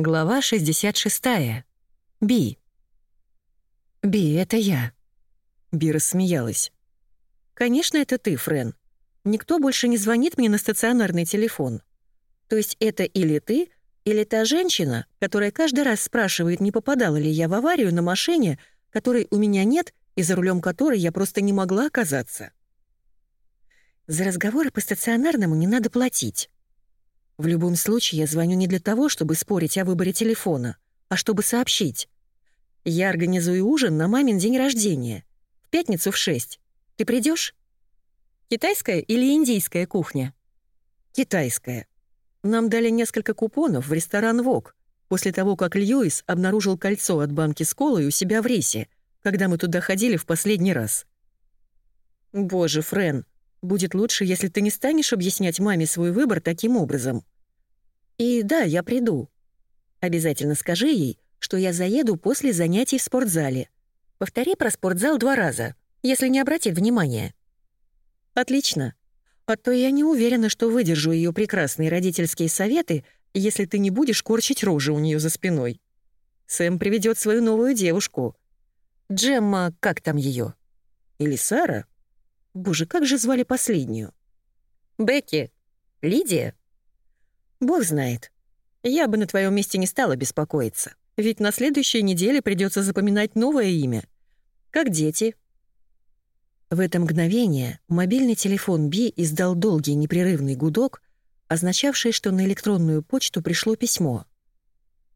Глава 66. Би. «Би, это я». Би рассмеялась. «Конечно, это ты, Френ. Никто больше не звонит мне на стационарный телефон. То есть это или ты, или та женщина, которая каждый раз спрашивает, не попадала ли я в аварию на машине, которой у меня нет и за рулем которой я просто не могла оказаться. За разговоры по стационарному не надо платить. В любом случае, я звоню не для того, чтобы спорить о выборе телефона, а чтобы сообщить. Я организую ужин на мамин день рождения. В пятницу в шесть. Ты придешь? Китайская или индийская кухня? Китайская. Нам дали несколько купонов в ресторан «Вок», после того, как Льюис обнаружил кольцо от банки с колой у себя в рейсе, когда мы туда ходили в последний раз. Боже, Френ, Будет лучше, если ты не станешь объяснять маме свой выбор таким образом. И да, я приду. Обязательно скажи ей, что я заеду после занятий в спортзале. Повтори про спортзал два раза, если не обратит внимания. Отлично. А то я не уверена, что выдержу ее прекрасные родительские советы, если ты не будешь корчить рожи у нее за спиной. Сэм приведет свою новую девушку. Джемма, как там ее? Или Сара? Боже, как же звали последнюю? Бекки. Лидия? Бог знает. Я бы на твоем месте не стала беспокоиться. Ведь на следующей неделе придется запоминать новое имя. Как дети. В это мгновение мобильный телефон Би издал долгий непрерывный гудок, означавший, что на электронную почту пришло письмо.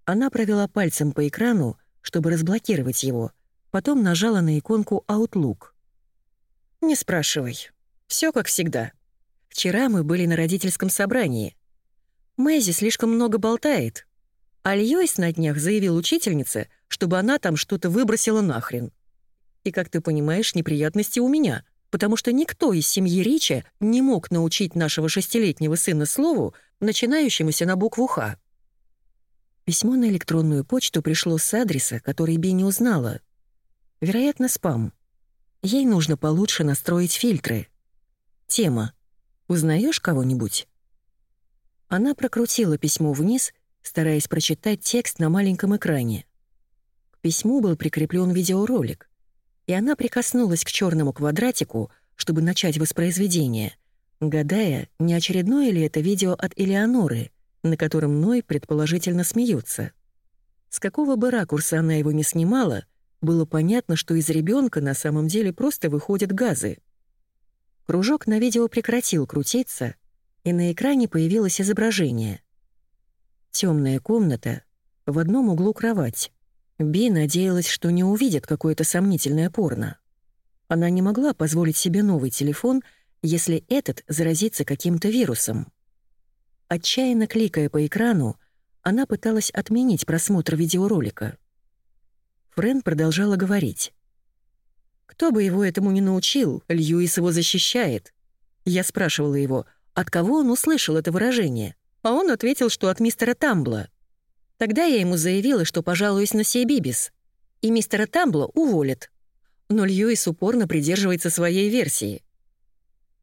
Она провела пальцем по экрану, чтобы разблокировать его, потом нажала на иконку Outlook. «Не спрашивай. Все как всегда. Вчера мы были на родительском собрании. Мэйзи слишком много болтает. А Льюис на днях заявил учительнице, чтобы она там что-то выбросила нахрен. И, как ты понимаешь, неприятности у меня, потому что никто из семьи Рича не мог научить нашего шестилетнего сына слову, начинающемуся на букву «Х». Письмо на электронную почту пришло с адреса, который Би не узнала. Вероятно, спам. Ей нужно получше настроить фильтры. Тема. Узнаешь кого-нибудь? Она прокрутила письмо вниз, стараясь прочитать текст на маленьком экране. К письму был прикреплен видеоролик, и она прикоснулась к черному квадратику, чтобы начать воспроизведение, гадая, не очередное ли это видео от Элеоноры, на котором Ной предположительно смеются. С какого бы ракурса она его не снимала, было понятно, что из ребенка на самом деле просто выходят газы. Кружок на видео прекратил крутиться, и на экране появилось изображение. Темная комната, в одном углу кровать. Би надеялась, что не увидит какое-то сомнительное порно. Она не могла позволить себе новый телефон, если этот заразится каким-то вирусом. Отчаянно кликая по экрану, она пыталась отменить просмотр видеоролика. Френ продолжала говорить. «Кто бы его этому не научил, Льюис его защищает». Я спрашивала его, от кого он услышал это выражение, а он ответил, что от мистера Тамбла. Тогда я ему заявила, что пожалуюсь на Сейбибис, и мистера Тамбла уволят. Но Льюис упорно придерживается своей версии.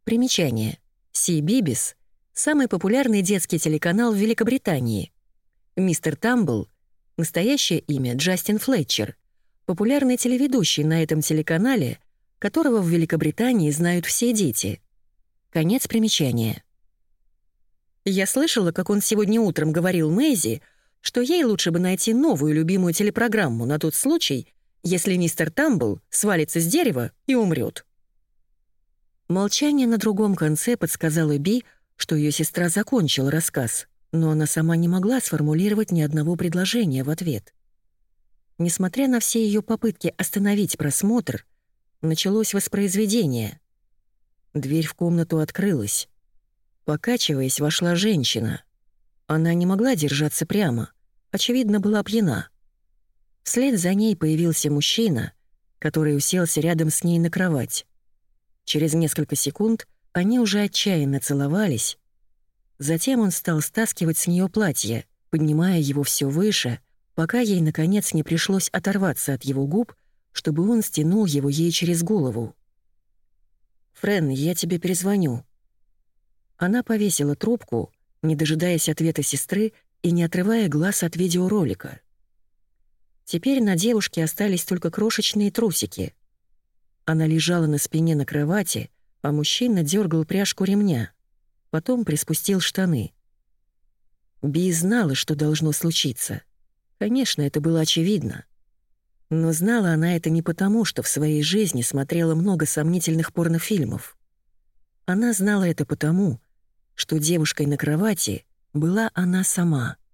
Примечание. Сейбибис — самый популярный детский телеканал в Великобритании. Мистер Тамбл — настоящее имя Джастин Флетчер, популярный телеведущий на этом телеканале, которого в Великобритании знают все дети. Конец примечания. Я слышала, как он сегодня утром говорил Мэйзи, что ей лучше бы найти новую любимую телепрограмму на тот случай, если мистер Тамбл свалится с дерева и умрет. Молчание на другом конце подсказало Би, что ее сестра закончила рассказ, но она сама не могла сформулировать ни одного предложения в ответ. Несмотря на все ее попытки остановить просмотр, началось воспроизведение. Дверь в комнату открылась. Покачиваясь, вошла женщина. Она не могла держаться прямо, очевидно, была пьяна. Вслед за ней появился мужчина, который уселся рядом с ней на кровать. Через несколько секунд они уже отчаянно целовались. Затем он стал стаскивать с нее платье, поднимая его все выше — пока ей, наконец, не пришлось оторваться от его губ, чтобы он стянул его ей через голову. «Френ, я тебе перезвоню». Она повесила трубку, не дожидаясь ответа сестры, и не отрывая глаз от видеоролика. Теперь на девушке остались только крошечные трусики. Она лежала на спине на кровати, а мужчина дергал пряжку ремня. Потом приспустил штаны. Би знала, что должно случиться. Конечно, это было очевидно. Но знала она это не потому, что в своей жизни смотрела много сомнительных порнофильмов. Она знала это потому, что девушкой на кровати была она сама —